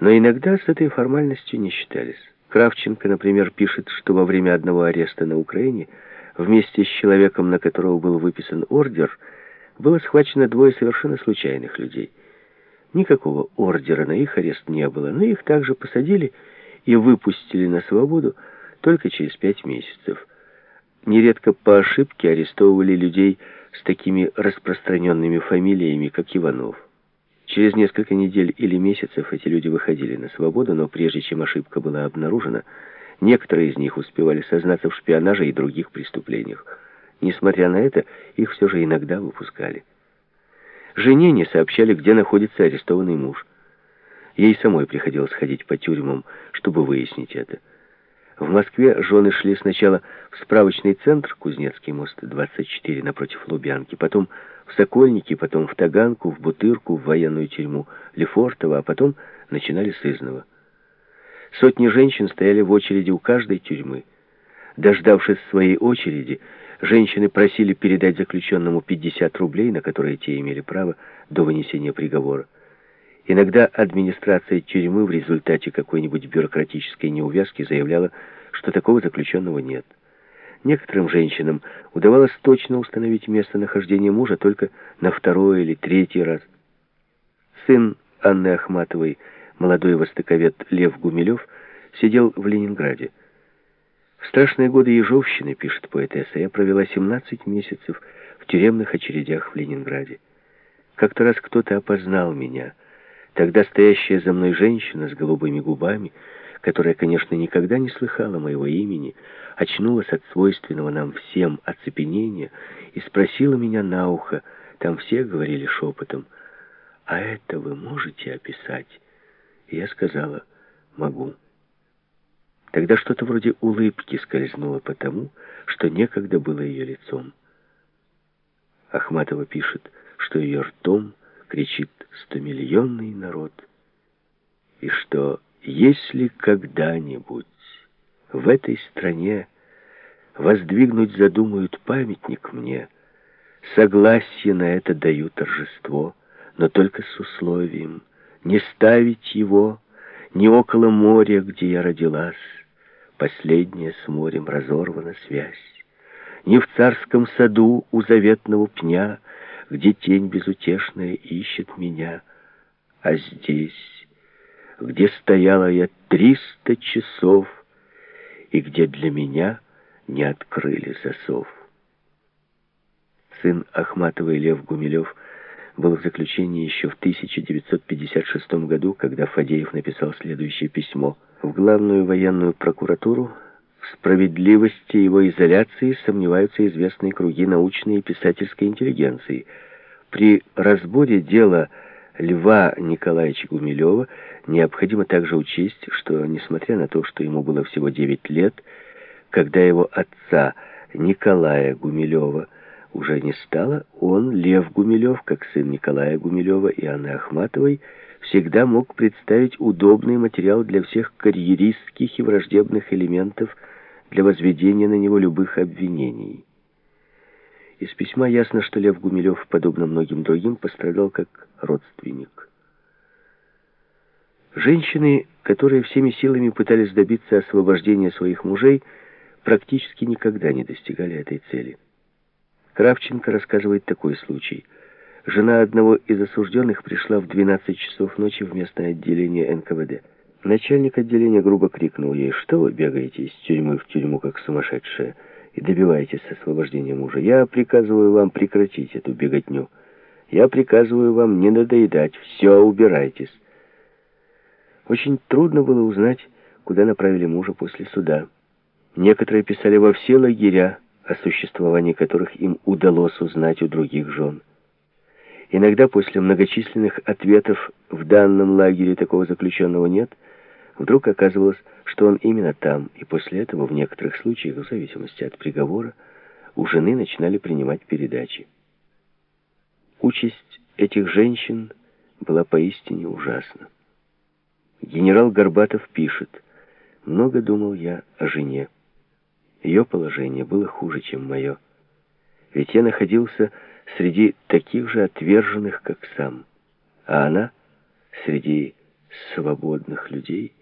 Но иногда с этой формальностью не считались. Кравченко, например, пишет, что во время одного ареста на Украине вместе с человеком, на которого был выписан ордер, было схвачено двое совершенно случайных людей. Никакого ордера на их арест не было, но их также посадили и выпустили на свободу только через пять месяцев. Нередко по ошибке арестовывали людей с такими распространенными фамилиями, как Иванов. Через несколько недель или месяцев эти люди выходили на свободу, но прежде чем ошибка была обнаружена, некоторые из них успевали сознаться в шпионаже и других преступлениях. Несмотря на это, их все же иногда выпускали. Жене не сообщали, где находится арестованный муж. Ей самой приходилось ходить по тюрьмам, чтобы выяснить это. В Москве жены шли сначала в справочный центр Кузнецкий мост, 24, напротив Лубянки, потом в Сокольники, потом в Таганку, в Бутырку, в военную тюрьму Лефортово, а потом начинали с Изного. Сотни женщин стояли в очереди у каждой тюрьмы. Дождавшись своей очереди, женщины просили передать заключенному 50 рублей, на которые те имели право до вынесения приговора. Иногда администрация тюрьмы в результате какой-нибудь бюрократической неувязки заявляла, что такого заключенного нет. Некоторым женщинам удавалось точно установить местонахождение мужа только на второй или третий раз. Сын Анны Ахматовой, молодой востоковед Лев Гумилев, сидел в Ленинграде. В страшные годы Ежовщины, пишет поэтесса, я провела 17 месяцев в тюремных очередях в Ленинграде. Как-то раз кто-то опознал меня — Тогда стоящая за мной женщина с голубыми губами, которая, конечно, никогда не слыхала моего имени, очнулась от свойственного нам всем оцепенения и спросила меня на ухо, там все говорили шепотом, «А это вы можете описать?» И я сказала, «Могу». Тогда что-то вроде улыбки скользнуло по тому, что некогда было ее лицом. Ахматова пишет, что ее ртом — кричит стомиллионный народ, и что если когда-нибудь в этой стране воздвигнуть задумают памятник мне, согласие на это даю торжество, но только с условием не ставить его ни около моря, где я родилась, последняя с морем разорвана связь, ни в царском саду у заветного пня, где тень безутешная ищет меня, а здесь, где стояла я триста часов, и где для меня не открыли засов. Сын Ахматовой Лев Гумилев был в заключении еще в 1956 году, когда Фадеев написал следующее письмо. В главную военную прокуратуру в справедливости его изоляции сомневаются известные круги научной и писательской интеллигенции. При разборе дела Льва Николаевича Гумилева необходимо также учесть, что, несмотря на то, что ему было всего 9 лет, когда его отца Николая Гумилева уже не стало, он, Лев Гумилев, как сын Николая Гумилева и Анны Ахматовой, всегда мог представить удобный материал для всех карьеристских и враждебных элементов для возведения на него любых обвинений. Из письма ясно, что Лев Гумилев, подобно многим другим, пострадал как родственник. Женщины, которые всеми силами пытались добиться освобождения своих мужей, практически никогда не достигали этой цели. Кравченко рассказывает такой случай. Жена одного из осужденных пришла в 12 часов ночи в местное отделение НКВД. Начальник отделения грубо крикнул ей, что вы бегаете из тюрьмы в тюрьму, как сумасшедшая, и добиваетесь освобождения мужа. Я приказываю вам прекратить эту беготню. Я приказываю вам не надоедать. Все, убирайтесь. Очень трудно было узнать, куда направили мужа после суда. Некоторые писали во все лагеря, о существовании которых им удалось узнать у других жен. Иногда после многочисленных ответов в данном лагере такого заключенного нет – Вдруг оказывалось, что он именно там, и после этого в некоторых случаях, в зависимости от приговора, у жены начинали принимать передачи. Участь этих женщин была поистине ужасна. Генерал Горбатов пишет, «Много думал я о жене. Ее положение было хуже, чем мое. Ведь я находился среди таких же отверженных, как сам, а она среди свободных людей